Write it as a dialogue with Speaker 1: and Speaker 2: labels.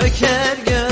Speaker 1: döker gö